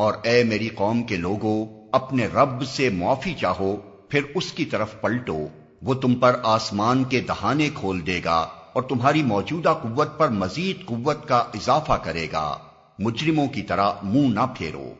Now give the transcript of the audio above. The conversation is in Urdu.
اور اے میری قوم کے لوگوں، اپنے رب سے معافی چاہو، پھر اس کی طرف پلٹو، وہ تم پر آسمان کے دہانے کھول دے گا اور تمہاری موجودہ قوت پر مزید قوت کا اضافہ کرے گا۔ مجرموں کی طرح منہ نہ پھیرو۔